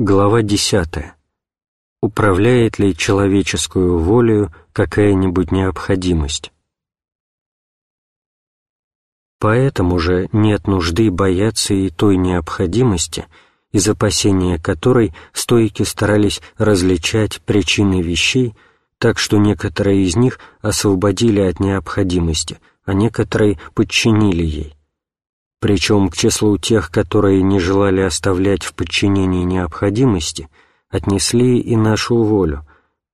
Глава 10. Управляет ли человеческую волею какая-нибудь необходимость? Поэтому же нет нужды бояться и той необходимости, из опасения которой стойки старались различать причины вещей, так что некоторые из них освободили от необходимости, а некоторые подчинили ей причем к числу тех, которые не желали оставлять в подчинении необходимости, отнесли и нашу волю,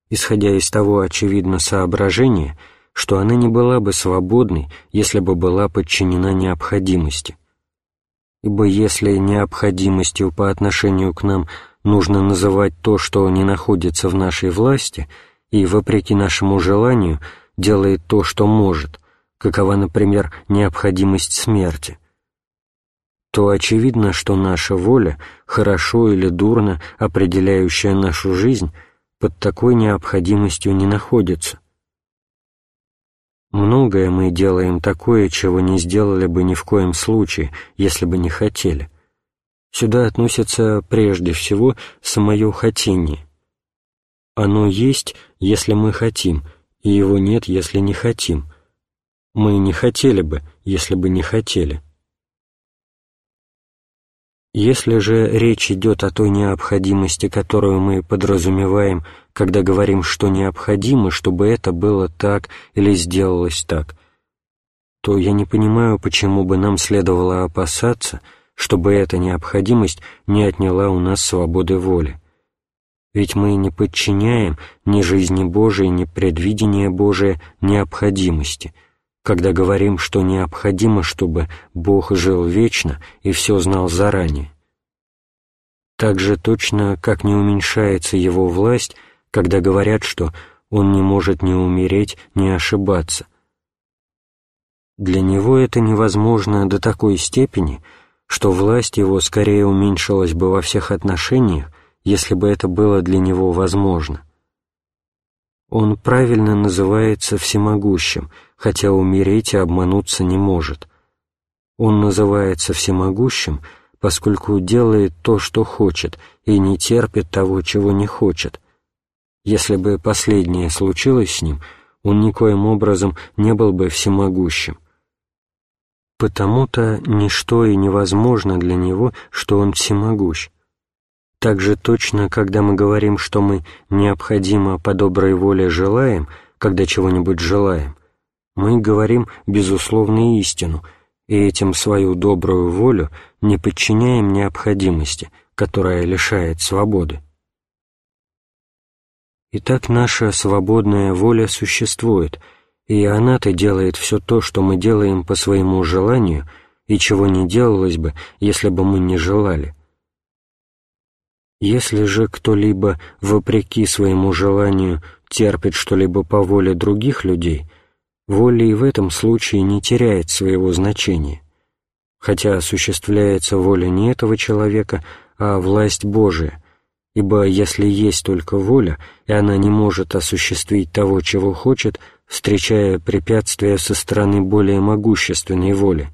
исходя из того очевидно соображения, что она не была бы свободной, если бы была подчинена необходимости. Ибо если необходимостью по отношению к нам нужно называть то, что не находится в нашей власти и, вопреки нашему желанию, делает то, что может, какова, например, необходимость смерти – то очевидно, что наша воля, хорошо или дурно определяющая нашу жизнь, под такой необходимостью не находится. Многое мы делаем такое, чего не сделали бы ни в коем случае, если бы не хотели. Сюда относится прежде всего самое хотение. Оно есть, если мы хотим, и его нет, если не хотим. Мы не хотели бы, если бы не хотели. Если же речь идет о той необходимости, которую мы подразумеваем, когда говорим, что необходимо, чтобы это было так или сделалось так, то я не понимаю, почему бы нам следовало опасаться, чтобы эта необходимость не отняла у нас свободы воли. Ведь мы не подчиняем ни жизни Божией, ни предвидения Божия необходимости, когда говорим, что необходимо, чтобы Бог жил вечно и все знал заранее так же точно, как не уменьшается его власть, когда говорят, что он не может ни умереть, ни ошибаться. Для него это невозможно до такой степени, что власть его скорее уменьшилась бы во всех отношениях, если бы это было для него возможно. Он правильно называется всемогущим, хотя умереть и обмануться не может. Он называется всемогущим — поскольку делает то, что хочет, и не терпит того, чего не хочет. Если бы последнее случилось с ним, он никоим образом не был бы всемогущим. Потому-то ничто и невозможно для него, что он всемогущ. Так же точно, когда мы говорим, что мы необходимо по доброй воле желаем, когда чего-нибудь желаем, мы говорим безусловную истину — и этим свою добрую волю не подчиняем необходимости, которая лишает свободы. Итак, наша свободная воля существует, и она-то делает все то, что мы делаем по своему желанию, и чего не делалось бы, если бы мы не желали. Если же кто-либо, вопреки своему желанию, терпит что-либо по воле других людей — воля и в этом случае не теряет своего значения, хотя осуществляется воля не этого человека, а власть Божия, ибо если есть только воля, и она не может осуществить того, чего хочет, встречая препятствия со стороны более могущественной воли,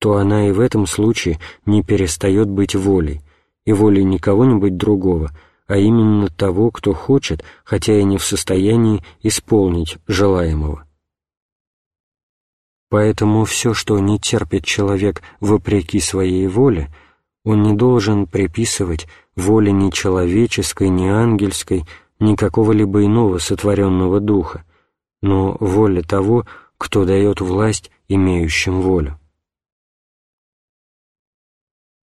то она и в этом случае не перестает быть волей, и волей не кого-нибудь другого, а именно того, кто хочет, хотя и не в состоянии исполнить желаемого. Поэтому все, что не терпит человек вопреки своей воле, он не должен приписывать воле ни человеческой, ни ангельской, ни какого-либо иного сотворенного духа, но воле того, кто дает власть имеющим волю.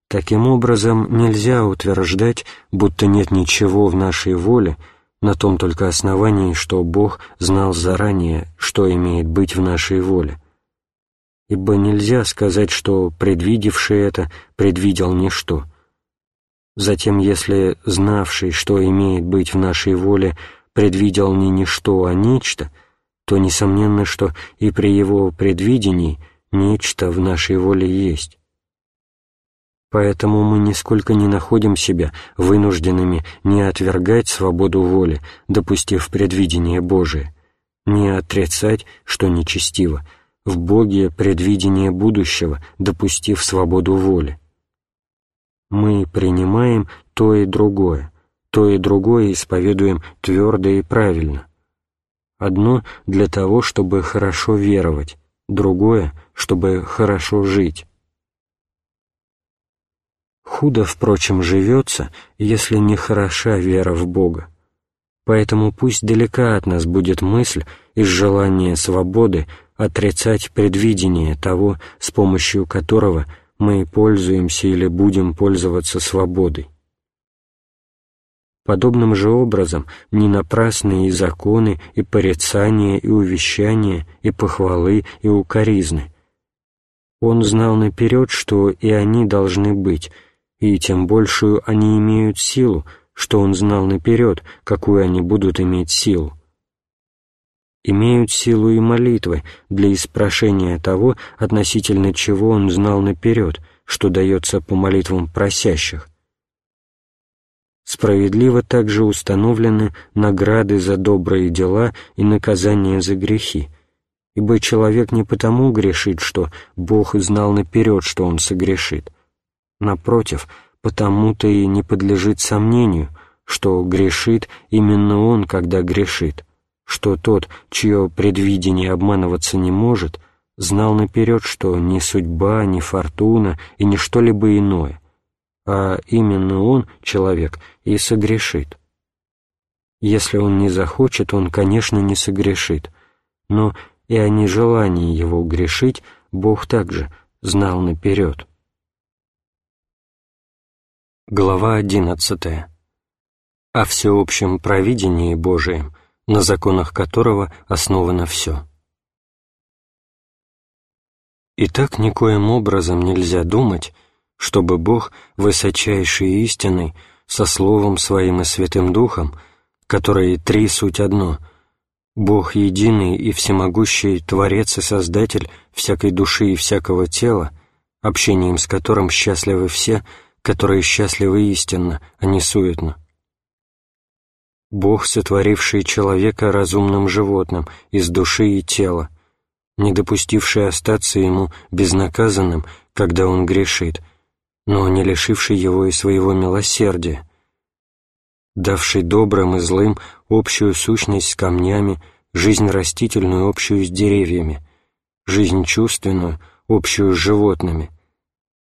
Таким образом, нельзя утверждать, будто нет ничего в нашей воле, на том только основании, что Бог знал заранее, что имеет быть в нашей воле – ибо нельзя сказать, что предвидевший это предвидел ничто. Затем, если знавший, что имеет быть в нашей воле, предвидел не ничто, а нечто, то несомненно, что и при его предвидении нечто в нашей воле есть. Поэтому мы нисколько не находим себя вынужденными не отвергать свободу воли, допустив предвидение Божие, не отрицать, что нечестиво, в Боге предвидение будущего, допустив свободу воли. Мы принимаем то и другое, то и другое исповедуем твердо и правильно. Одно для того, чтобы хорошо веровать, другое, чтобы хорошо жить. Худо, впрочем, живется, если не хороша вера в Бога. Поэтому пусть далека от нас будет мысль из желания свободы отрицать предвидение того, с помощью которого мы пользуемся или будем пользоваться свободой. Подобным же образом не напрасны и законы, и порицания, и увещания, и похвалы, и укоризны. Он знал наперед, что и они должны быть, и тем большую они имеют силу, что он знал наперед, какую они будут иметь силу. Имеют силу и молитвы для испрошения того, относительно чего он знал наперед, что дается по молитвам просящих. Справедливо также установлены награды за добрые дела и наказания за грехи, ибо человек не потому грешит, что Бог знал наперед, что он согрешит. Напротив, потому-то и не подлежит сомнению, что грешит именно он, когда грешит, что тот, чье предвидение обманываться не может, знал наперед, что ни судьба, ни фортуна и ни что-либо иное, а именно он, человек, и согрешит. Если он не захочет, он, конечно, не согрешит, но и о нежелании его грешить Бог также знал наперед. Глава одиннадцатая. О всеобщем провидении Божием, на законах которого основано все. Итак, никоим образом нельзя думать, чтобы Бог, высочайший истинный, со Словом Своим и Святым Духом, которые три суть одно, Бог единый и всемогущий Творец и Создатель всякой души и всякого тела, общением с которым счастливы все — которые счастливы истинно, а не суетно. Бог, сотворивший человека разумным животным из души и тела, не допустивший остаться ему безнаказанным, когда он грешит, но не лишивший его и своего милосердия, давший добрым и злым общую сущность с камнями, жизнь растительную общую с деревьями, жизнь чувственную общую с животными,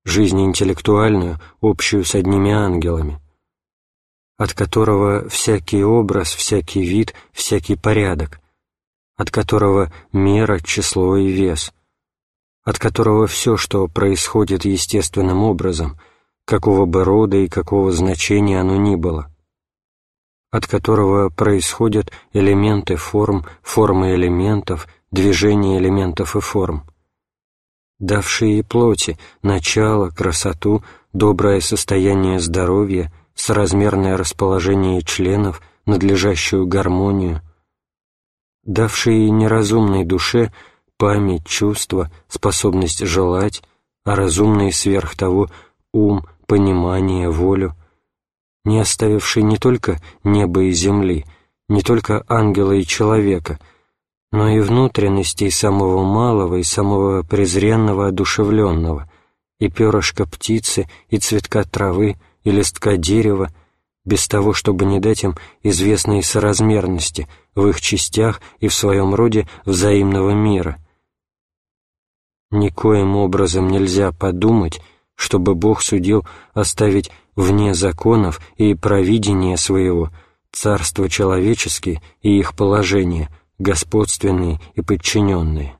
жизнь интеллектуальную, общую с одними ангелами, от которого всякий образ, всякий вид, всякий порядок, от которого мера, число и вес, от которого все, что происходит естественным образом, какого бы рода и какого значения оно ни было, от которого происходят элементы форм, формы элементов, движения элементов и форм — давшие плоти начало, красоту, доброе состояние здоровья, соразмерное расположение членов, надлежащую гармонию, давшие неразумной душе память, чувство, способность желать, а разумные сверх того ум, понимание, волю, не оставивший не только небо и земли, не только ангела и человека — но и внутренностей самого малого и самого презренного одушевленного, и перышка птицы, и цветка травы, и листка дерева, без того, чтобы не дать им известной соразмерности в их частях и в своем роде взаимного мира. Никоим образом нельзя подумать, чтобы Бог судил оставить вне законов и провидения своего царство человеческие и их положение – господственные и подчиненные.